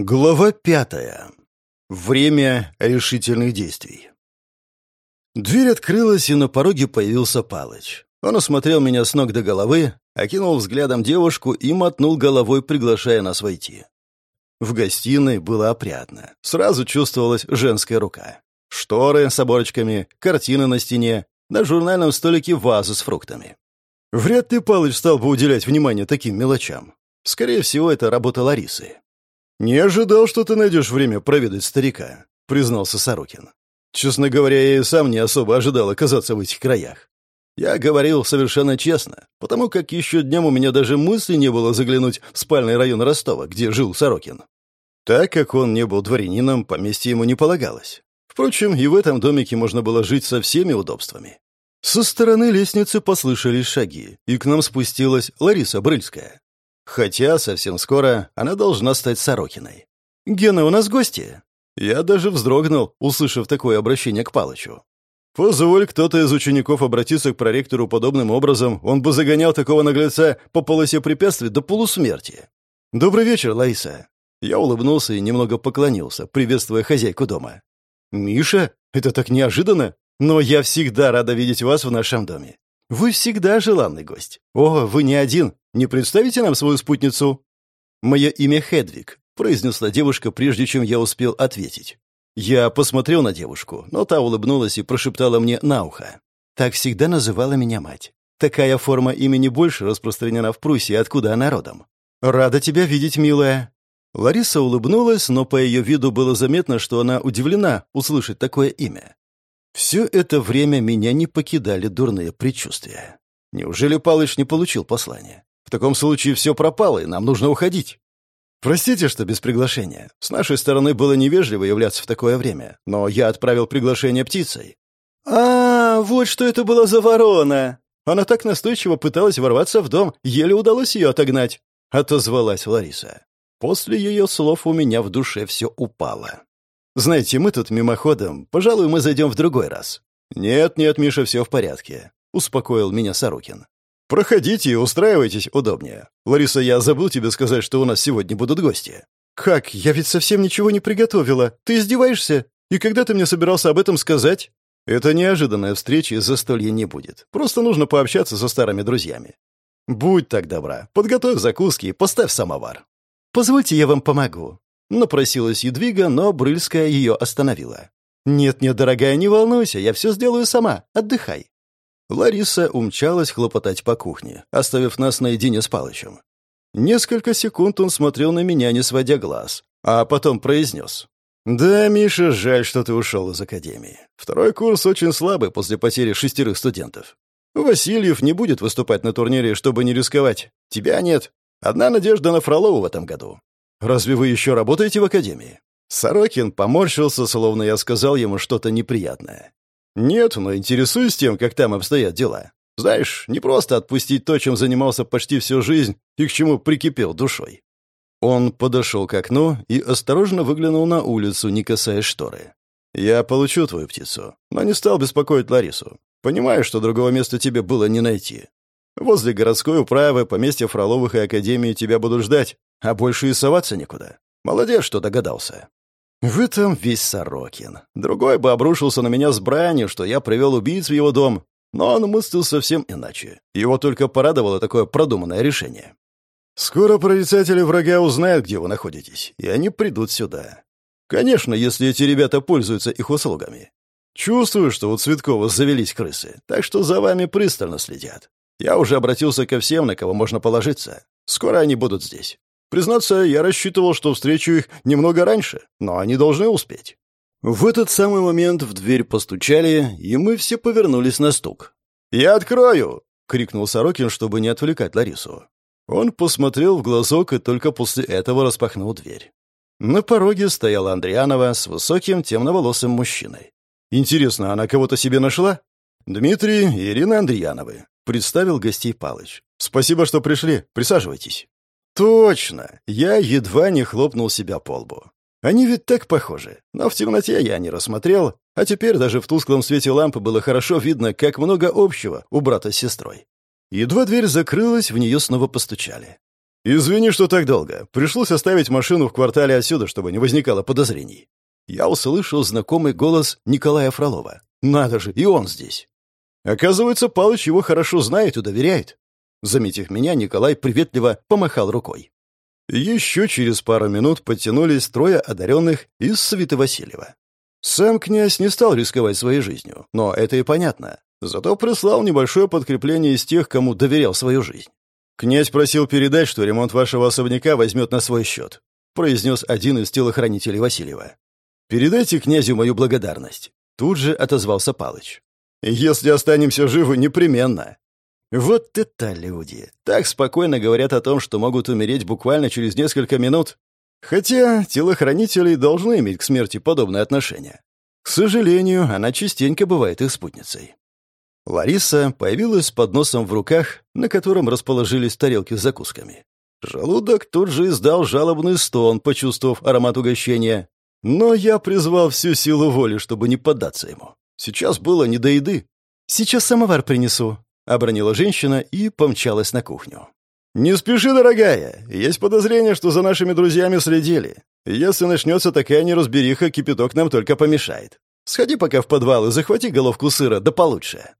Глава пятая. Время решительных действий. Дверь открылась, и на пороге появился Палыч. Он осмотрел меня с ног до головы, окинул взглядом девушку и мотнул головой, приглашая нас войти. В гостиной было опрятно. Сразу чувствовалась женская рука. Шторы с оборочками, картины на стене, на журнальном столике вазы с фруктами. Вряд ли Палыч стал бы уделять внимание таким мелочам. Скорее всего, это работа Ларисы. «Не ожидал, что ты найдешь время проведать старика», — признался Сорокин. «Честно говоря, я и сам не особо ожидал оказаться в этих краях. Я говорил совершенно честно, потому как еще днем у меня даже мысли не было заглянуть в спальный район Ростова, где жил Сорокин. Так как он не был дворянином, поместье ему не полагалось. Впрочем, и в этом домике можно было жить со всеми удобствами. Со стороны лестницы послышались шаги, и к нам спустилась Лариса Брыльская. Хотя совсем скоро она должна стать Сорокиной. «Гена, у нас гости!» Я даже вздрогнул, услышав такое обращение к Палычу. Позволь кто-то из учеников обратиться к проректору подобным образом, он бы загонял такого наглеца по полосе препятствий до полусмерти. «Добрый вечер, Лаиса!» Я улыбнулся и немного поклонился, приветствуя хозяйку дома. «Миша, это так неожиданно, но я всегда рада видеть вас в нашем доме. Вы всегда желанный гость. О, вы не один. Не представите нам свою спутницу?» «Мое имя Хедвиг», — произнесла девушка, прежде чем я успел ответить. Я посмотрел на девушку, но та улыбнулась и прошептала мне на ухо. Так всегда называла меня мать. Такая форма имени больше распространена в Пруссии, откуда она родом. «Рада тебя видеть, милая». Лариса улыбнулась, но по ее виду было заметно, что она удивлена услышать такое имя. Все это время меня не покидали дурные предчувствия. Неужели Палыч не получил послание? В таком случае все пропало, и нам нужно уходить. Простите, что без приглашения. С нашей стороны было невежливо являться в такое время, но я отправил приглашение птицей. А, вот что это было за ворона. Она так настойчиво пыталась ворваться в дом, еле удалось ее отогнать. Отозвалась Лариса. После ее слов у меня в душе все упало. Знаете, мы тут мимоходом, пожалуй, мы зайдем в другой раз. Нет, нет, Миша, все в порядке, успокоил меня Сорокин. «Проходите и устраивайтесь удобнее. Лариса, я забыл тебе сказать, что у нас сегодня будут гости». «Как? Я ведь совсем ничего не приготовила. Ты издеваешься? И когда ты мне собирался об этом сказать?» «Это неожиданная встреча и застолья не будет. Просто нужно пообщаться со старыми друзьями. Будь так добра, подготовь закуски и поставь самовар». «Позвольте, я вам помогу». Напросилась Едвига, но Брыльская ее остановила. «Нет-нет, дорогая, не волнуйся, я все сделаю сама. Отдыхай. Лариса умчалась хлопотать по кухне, оставив нас наедине с Палычем. Несколько секунд он смотрел на меня, не сводя глаз, а потом произнес. «Да, Миша, жаль, что ты ушел из академии. Второй курс очень слабый после потери шестерых студентов. Васильев не будет выступать на турнире, чтобы не рисковать. Тебя нет. Одна надежда на Фролову в этом году. Разве вы еще работаете в академии?» Сорокин поморщился, словно я сказал ему что-то неприятное. «Нет, но интересуюсь тем, как там обстоят дела. Знаешь, не просто отпустить то, чем занимался почти всю жизнь и к чему прикипел душой». Он подошел к окну и осторожно выглянул на улицу, не касаясь шторы. «Я получу твою птицу, но не стал беспокоить Ларису. Понимаю, что другого места тебе было не найти. Возле городской управы, поместья Фроловых и Академии тебя будут ждать, а больше и соваться некуда. Молодец, что догадался». В этом весь Сорокин. Другой бы обрушился на меня с бранью, что я привел убийц в его дом, но он мыслил совсем иначе. Его только порадовало такое продуманное решение. «Скоро прорицатели врага узнают, где вы находитесь, и они придут сюда. Конечно, если эти ребята пользуются их услугами. Чувствую, что у Цветкова завелись крысы, так что за вами пристально следят. Я уже обратился ко всем, на кого можно положиться. Скоро они будут здесь. Признаться, я рассчитывал, что встречу их немного раньше, но они должны успеть. В этот самый момент в дверь постучали, и мы все повернулись на стук. «Я открою!» — крикнул Сорокин, чтобы не отвлекать Ларису. Он посмотрел в глазок и только после этого распахнул дверь. На пороге стояла Андрианова с высоким темноволосым мужчиной. «Интересно, она кого-то себе нашла?» «Дмитрий и Ирина Андреяновы», — представил гостей Палыч. «Спасибо, что пришли. Присаживайтесь». Точно! Я едва не хлопнул себя по лбу. Они ведь так похожи. Но в темноте я не рассмотрел, а теперь даже в тусклом свете лампы было хорошо видно, как много общего у брата с сестрой. Едва дверь закрылась, в нее снова постучали. «Извини, что так долго. Пришлось оставить машину в квартале отсюда, чтобы не возникало подозрений». Я услышал знакомый голос Николая Фролова. «Надо же, и он здесь». Оказывается, Палыч его хорошо знает и доверяет. Заметив меня, Николай приветливо помахал рукой. Еще через пару минут подтянулись трое одаренных из свиты Васильева. Сам князь не стал рисковать своей жизнью, но это и понятно. Зато прислал небольшое подкрепление из тех, кому доверял свою жизнь. «Князь просил передать, что ремонт вашего особняка возьмет на свой счет», произнес один из телохранителей Васильева. «Передайте князю мою благодарность». Тут же отозвался Палыч. «Если останемся живы, непременно». Вот это люди. Так спокойно говорят о том, что могут умереть буквально через несколько минут. Хотя телохранители должны иметь к смерти подобное отношение. К сожалению, она частенько бывает их спутницей. Лариса появилась с подносом в руках, на котором расположились тарелки с закусками. Желудок тут же издал жалобный стон, почувствовав аромат угощения. Но я призвал всю силу воли, чтобы не поддаться ему. Сейчас было не до еды. «Сейчас самовар принесу», — обронила женщина и помчалась на кухню. «Не спеши, дорогая. Есть подозрение, что за нашими друзьями следили. Если начнется такая неразбериха, кипяток нам только помешает. Сходи пока в подвал и захвати головку сыра, да получше».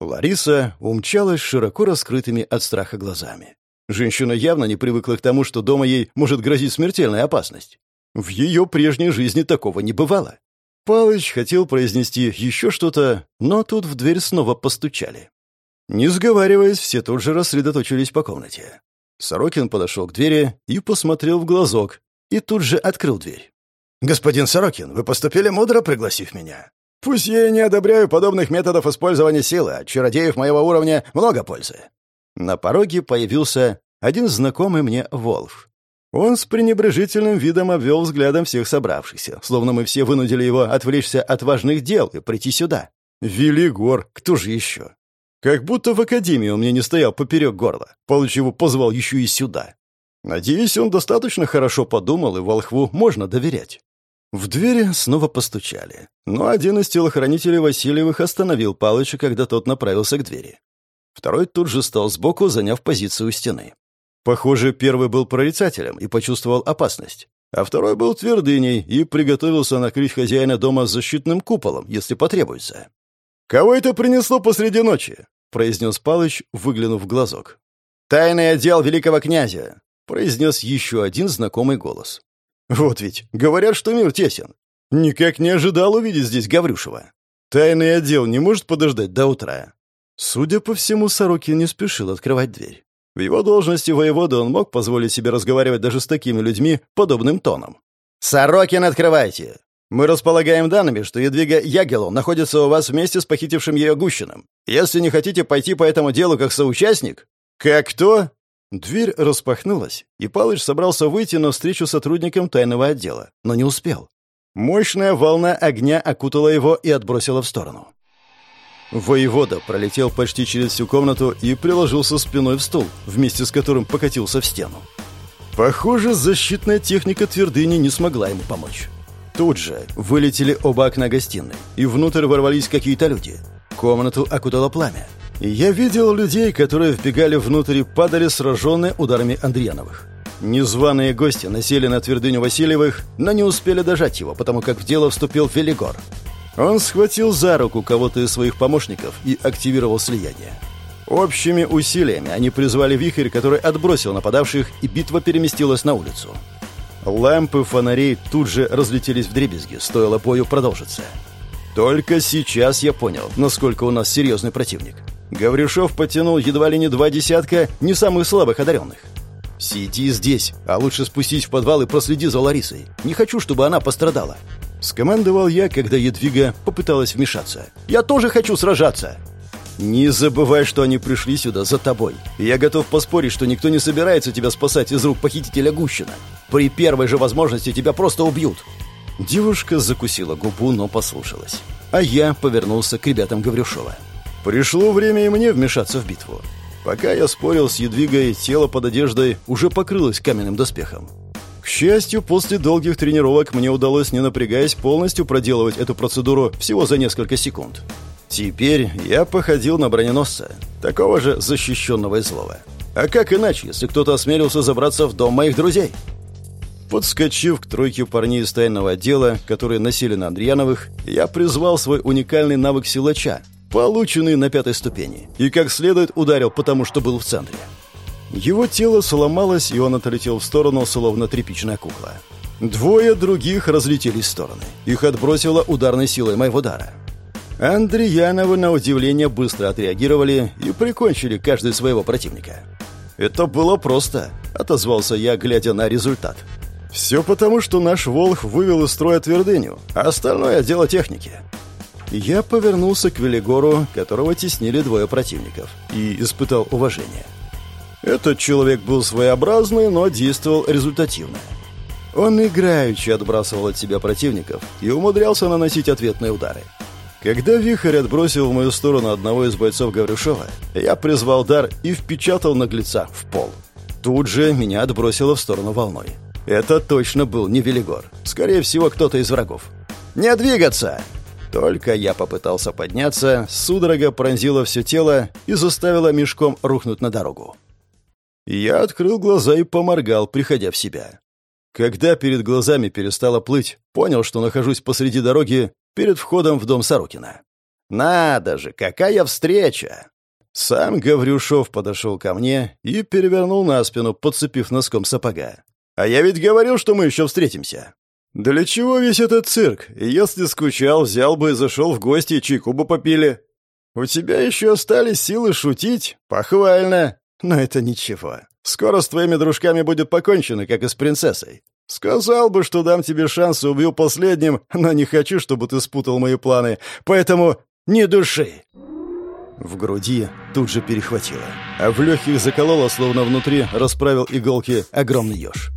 Лариса умчалась широко раскрытыми от страха глазами. Женщина явно не привыкла к тому, что дома ей может грозить смертельная опасность. В ее прежней жизни такого не бывало. Палыч хотел произнести еще что-то, но тут в дверь снова постучали. Не сговариваясь, все тут же рассредоточились по комнате. Сорокин подошел к двери и посмотрел в глазок, и тут же открыл дверь. «Господин Сорокин, вы поступили мудро, пригласив меня. Пусть я и не одобряю подобных методов использования силы, от чародеев моего уровня много пользы. На пороге появился один знакомый мне Волф. Он с пренебрежительным видом обвел взглядом всех собравшихся, словно мы все вынудили его отвлечься от важных дел и прийти сюда. Велигор, кто же еще? Как будто в академии он мне не стоял поперек горла, получив позвал еще и сюда. Надеюсь, он достаточно хорошо подумал, и Волхву можно доверять. В двери снова постучали, но один из телохранителей Васильевых остановил Палыча, когда тот направился к двери. Второй тут же стал сбоку, заняв позицию у стены. Похоже, первый был прорицателем и почувствовал опасность, а второй был твердыней и приготовился накрыть хозяина дома защитным куполом, если потребуется. «Кого это принесло посреди ночи?» — произнес Палыч, выглянув в глазок. «Тайный отдел великого князя», — произнес еще один знакомый голос. Вот ведь, говорят, что мир тесен. Никак не ожидал увидеть здесь Гаврюшева. Тайный отдел не может подождать до утра. Судя по всему, Сорокин не спешил открывать дверь. В его должности воевода он мог позволить себе разговаривать даже с такими людьми подобным тоном. «Сорокин, открывайте! Мы располагаем данными, что Едвига Ягелу находится у вас вместе с похитившим ее Гущиным. Если не хотите пойти по этому делу как соучастник...» «Как кто?» Дверь распахнулась, и Палыч собрался выйти навстречу сотрудникам тайного отдела, но не успел. Мощная волна огня окутала его и отбросила в сторону. Воевода пролетел почти через всю комнату и приложился спиной в стул, вместе с которым покатился в стену. Похоже, защитная техника твердыни не смогла ему помочь. Тут же вылетели оба окна гостиной, и внутрь ворвались какие-то люди. Комнату окутало пламя. Я видел людей, которые вбегали внутрь и падали сраженные ударами Андреяновых. Незваные гости насели на твердыню Васильевых, но не успели дожать его, потому как в дело вступил Велигор. Он схватил за руку кого-то из своих помощников и активировал слияние. Общими усилиями они призвали вихрь, который отбросил нападавших, и битва переместилась на улицу. Лампы фонарей тут же разлетелись в дребезги, стоило бою продолжиться. Только сейчас я понял, насколько у нас серьезный противник. Гаврюшов потянул едва ли не два десятка не самых слабых одаренных. «Сиди здесь, а лучше спустись в подвал и проследи за Ларисой. Не хочу, чтобы она пострадала». Скомандовал я, когда Едвига попыталась вмешаться. «Я тоже хочу сражаться!» «Не забывай, что они пришли сюда за тобой. Я готов поспорить, что никто не собирается тебя спасать из рук похитителя Гущина. При первой же возможности тебя просто убьют». Девушка закусила губу, но послушалась. А я повернулся к ребятам Гаврюшова. Пришло время и мне вмешаться в битву. Пока я спорил с Едвигой, тело под одеждой уже покрылось каменным доспехом. К счастью, после долгих тренировок мне удалось, не напрягаясь, полностью проделывать эту процедуру всего за несколько секунд. Теперь я походил на броненосца, такого же защищенного и злого. А как иначе, если кто-то осмелился забраться в дом моих друзей? Подскочив к тройке парней из тайного отдела, которые носили на Андреяновых, я призвал свой уникальный навык силача, полученный на пятой ступени, и как следует ударил, потому что был в центре. Его тело сломалось, и он отлетел в сторону, словно тряпичная кукла. Двое других разлетелись в стороны. Их отбросило ударной силой моего дара. Андреяновы, на удивление, быстро отреагировали и прикончили каждый своего противника. «Это было просто», — отозвался я, глядя на результат. Все потому, что наш Волх вывел из строя твердыню, а остальное — дело техники. Я повернулся к Велигору, которого теснили двое противников, и испытал уважение. Этот человек был своеобразный, но действовал результативно. Он играючи отбрасывал от себя противников и умудрялся наносить ответные удары. Когда вихрь отбросил в мою сторону одного из бойцов Гаврюшова, я призвал дар и впечатал наглеца в пол. Тут же меня отбросило в сторону волной. Это точно был не Велигор. Скорее всего, кто-то из врагов. «Не двигаться!» Только я попытался подняться, судорога пронзила все тело и заставила мешком рухнуть на дорогу. Я открыл глаза и поморгал, приходя в себя. Когда перед глазами перестало плыть, понял, что нахожусь посреди дороги перед входом в дом Сорокина. «Надо же, какая встреча!» Сам Гаврюшов подошел ко мне и перевернул на спину, подцепив носком сапога. А я ведь говорил, что мы еще встретимся. Для чего весь этот цирк? Если скучал, взял бы и зашел в гости, чайку бы попили. У тебя еще остались силы шутить? Похвально. Но это ничего. Скоро с твоими дружками будет покончено, как и с принцессой. Сказал бы, что дам тебе шанс и убью последним, но не хочу, чтобы ты спутал мои планы, поэтому не души. В груди тут же перехватило, а в легких закололо, словно внутри расправил иголки огромный еж.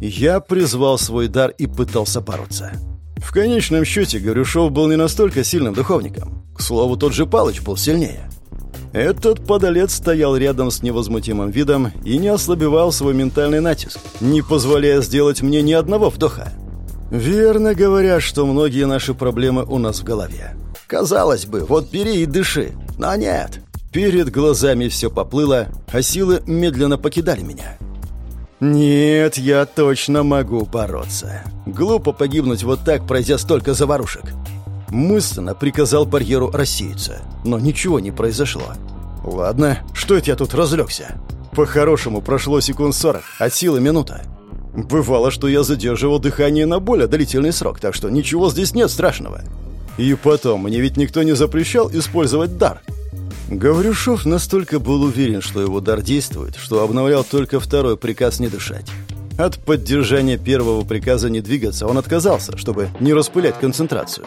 Я призвал свой дар и пытался бороться. В конечном счете Горюшов был не настолько сильным духовником. К слову, тот же Палыч был сильнее. Этот подолец стоял рядом с невозмутимым видом и не ослабевал свой ментальный натиск, не позволяя сделать мне ни одного вдоха. Верно говорят, что многие наши проблемы у нас в голове. Казалось бы, вот бери и дыши, но нет. Перед глазами все поплыло, а силы медленно покидали меня. «Нет, я точно могу бороться. Глупо погибнуть вот так, пройдя столько заварушек». Мысленно приказал барьеру рассеяться, но ничего не произошло. «Ладно, что это я тут разлегся?» По-хорошему прошло секунд сорок, от силы минута. Бывало, что я задерживал дыхание на более длительный срок, так что ничего здесь нет страшного. И потом, мне ведь никто не запрещал использовать дар. Гаврюшов настолько был уверен, что его дар действует, что обновлял только второй приказ не дышать. От поддержания первого приказа не двигаться он отказался, чтобы не распылять концентрацию.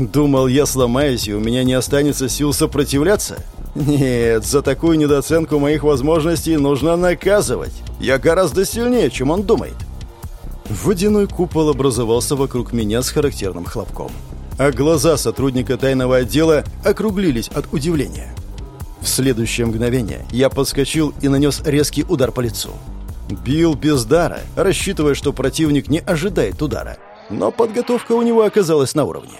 Думал, я сломаюсь, и у меня не останется сил сопротивляться? Нет, за такую недооценку моих возможностей нужно наказывать. Я гораздо сильнее, чем он думает. Водяной купол образовался вокруг меня с характерным хлопком. А глаза сотрудника тайного отдела округлились от удивления. В следующее мгновение я подскочил и нанес резкий удар по лицу. Бил без дара, рассчитывая, что противник не ожидает удара. Но подготовка у него оказалась на уровне.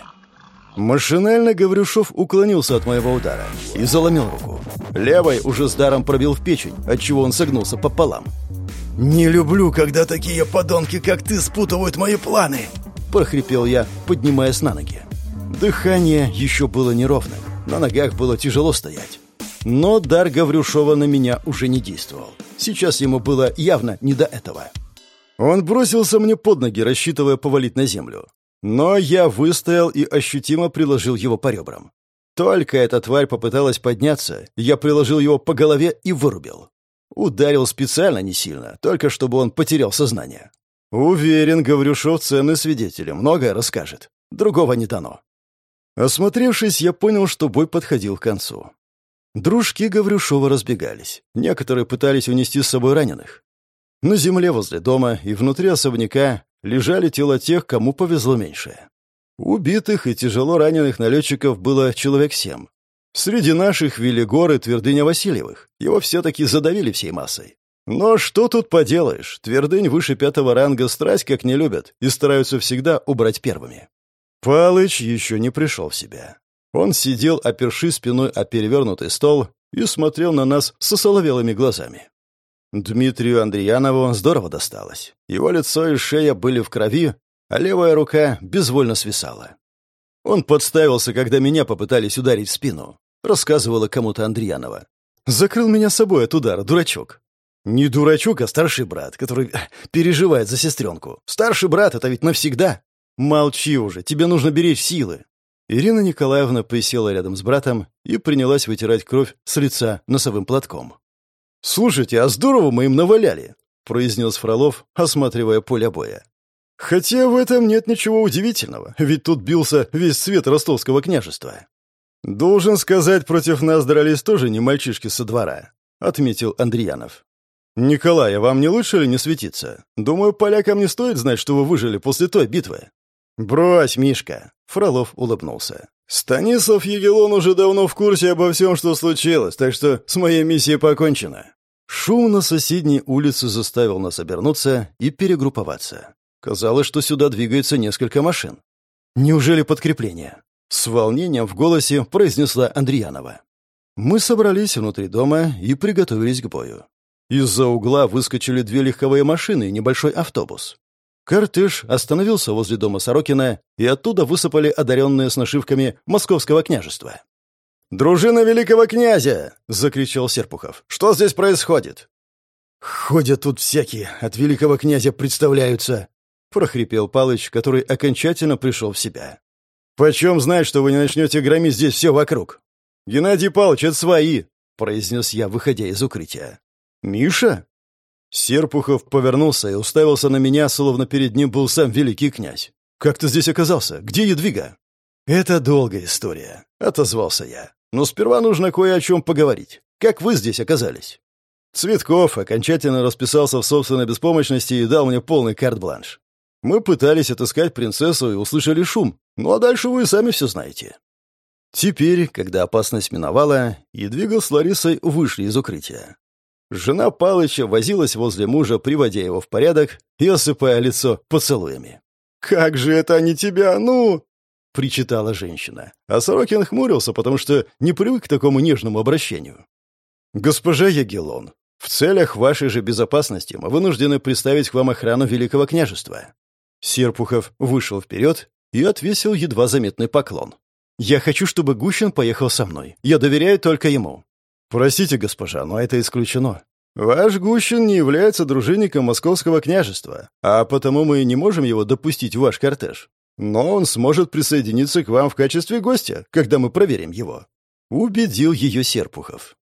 Машинально Гаврюшов уклонился от моего удара и заломил руку. Левой уже с даром пробил в печень, отчего он согнулся пополам. «Не люблю, когда такие подонки, как ты, спутывают мои планы!» – прохрипел я, поднимаясь на ноги. Дыхание еще было неровным, на ногах было тяжело стоять. Но дар Гаврюшова на меня уже не действовал. Сейчас ему было явно не до этого. Он бросился мне под ноги, рассчитывая повалить на землю. Но я выстоял и ощутимо приложил его по ребрам. Только эта тварь попыталась подняться, я приложил его по голове и вырубил. Ударил специально не сильно, только чтобы он потерял сознание. Уверен, Гаврюшов ценный свидетель, многое расскажет. Другого не дано. Осмотревшись, я понял, что бой подходил к концу. Дружки Гаврюшова разбегались. Некоторые пытались унести с собой раненых. На земле возле дома и внутри особняка лежали тела тех, кому повезло меньше. Убитых и тяжело раненых налетчиков было человек семь. Среди наших вели горы Твердыня Васильевых. Его все-таки задавили всей массой. Но что тут поделаешь? Твердынь выше пятого ранга страсть как не любят и стараются всегда убрать первыми. Палыч еще не пришел в себя. Он сидел, оперши спиной о перевернутый стол, и смотрел на нас со соловелыми глазами. Дмитрию Андреянову здорово досталось. Его лицо и шея были в крови, а левая рука безвольно свисала. Он подставился, когда меня попытались ударить в спину, рассказывала кому-то Андреянова. Закрыл меня собой от удара, дурачок. Не дурачок, а старший брат, который э, переживает за сестренку. Старший брат — это ведь навсегда. Молчи уже, тебе нужно беречь силы. Ирина Николаевна присела рядом с братом и принялась вытирать кровь с лица носовым платком. «Слушайте, а здорово мы им наваляли», — произнес Фролов, осматривая поле боя. «Хотя в этом нет ничего удивительного, ведь тут бился весь свет ростовского княжества». «Должен сказать, против нас дрались тоже не мальчишки со двора», — отметил Андреянов. «Николай, а вам не лучше ли не светиться? Думаю, полякам не стоит знать, что вы выжили после той битвы». «Брось, Мишка!» — Фролов улыбнулся. «Станислав Егелон уже давно в курсе обо всем, что случилось, так что с моей миссией покончено». Шум на соседней улице заставил нас обернуться и перегрупповаться. Казалось, что сюда двигается несколько машин. «Неужели подкрепление?» С волнением в голосе произнесла Андреянова. Мы собрались внутри дома и приготовились к бою. Из-за угла выскочили две легковые машины и небольшой автобус. Кортеж остановился возле дома Сорокина, и оттуда высыпали одаренные с нашивками московского княжества. «Дружина великого князя!» — закричал Серпухов. «Что здесь происходит?» «Ходят тут всякие, от великого князя представляются», — прохрипел Палыч, который окончательно пришел в себя. «Почем знать, что вы не начнете громить здесь все вокруг?» «Геннадий Павлович, это свои», — произнес я, выходя из укрытия. «Миша?» Серпухов повернулся и уставился на меня, словно перед ним был сам великий князь. «Как ты здесь оказался? Где Едвига?» «Это долгая история», — отозвался я. «Но сперва нужно кое о чем поговорить. Как вы здесь оказались?» Цветков окончательно расписался в собственной беспомощности и дал мне полный карт-бланш. Мы пытались отыскать принцессу и услышали шум, ну а дальше вы сами все знаете. Теперь, когда опасность миновала, Едвига с Ларисой вышли из укрытия. Жена Палыча возилась возле мужа, приводя его в порядок и осыпая лицо поцелуями. «Как же это они тебя, ну!» — причитала женщина. А Сорокин хмурился, потому что не привык к такому нежному обращению. «Госпожа Ягеллон, в целях вашей же безопасности мы вынуждены представить к вам охрану Великого княжества». Серпухов вышел вперед и отвесил едва заметный поклон. «Я хочу, чтобы Гущин поехал со мной. Я доверяю только ему. «Простите, госпожа, но это исключено. Ваш Гущин не является дружинником московского княжества, а потому мы не можем его допустить в ваш кортеж. Но он сможет присоединиться к вам в качестве гостя, когда мы проверим его». Убедил ее Серпухов.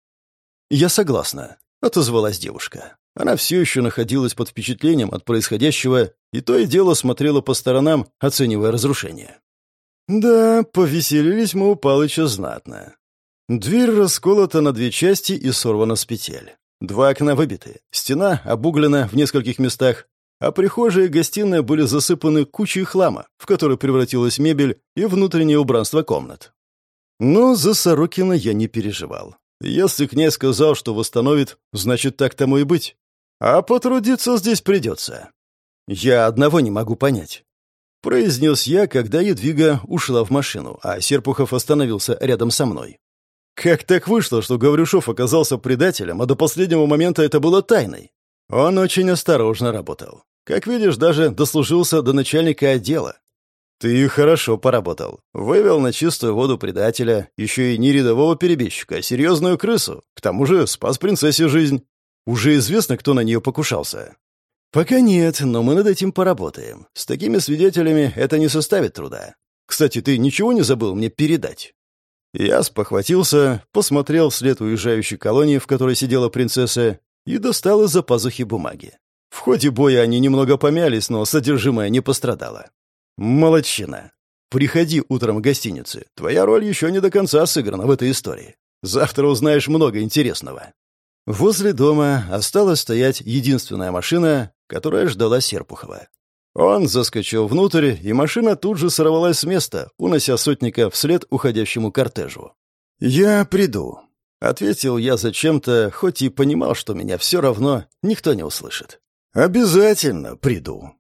«Я согласна», — отозвалась девушка. Она все еще находилась под впечатлением от происходящего и то и дело смотрела по сторонам, оценивая разрушение. «Да, повеселились мы у Палыча знатно. Дверь расколота на две части и сорвана с петель. Два окна выбиты, стена обуглена в нескольких местах, а прихожая и гостиная были засыпаны кучей хлама, в который превратилась мебель и внутреннее убранство комнат. Но за Сорокина я не переживал. Если князь сказал, что восстановит, значит, так тому и быть. А потрудиться здесь придется. Я одного не могу понять. Произнес я, когда Едвига ушла в машину, а Серпухов остановился рядом со мной. Как так вышло, что Гаврюшов оказался предателем, а до последнего момента это было тайной? Он очень осторожно работал. Как видишь, даже дослужился до начальника отдела. Ты хорошо поработал. Вывел на чистую воду предателя, еще и не рядового перебежчика, а серьезную крысу. К тому же спас принцессе жизнь. Уже известно, кто на нее покушался. Пока нет, но мы над этим поработаем. С такими свидетелями это не составит труда. Кстати, ты ничего не забыл мне передать? Я спохватился, посмотрел вслед уезжающей колонии, в которой сидела принцесса, и достал из-за пазухи бумаги. В ходе боя они немного помялись, но содержимое не пострадало. Молодчина. Приходи утром в гостинице. Твоя роль еще не до конца сыграна в этой истории. Завтра узнаешь много интересного. Возле дома осталась стоять единственная машина, которая ждала Серпухова. Он заскочил внутрь, и машина тут же сорвалась с места, унося сотника вслед уходящему кортежу. «Я приду», — ответил я зачем-то, хоть и понимал, что меня все равно никто не услышит. «Обязательно приду».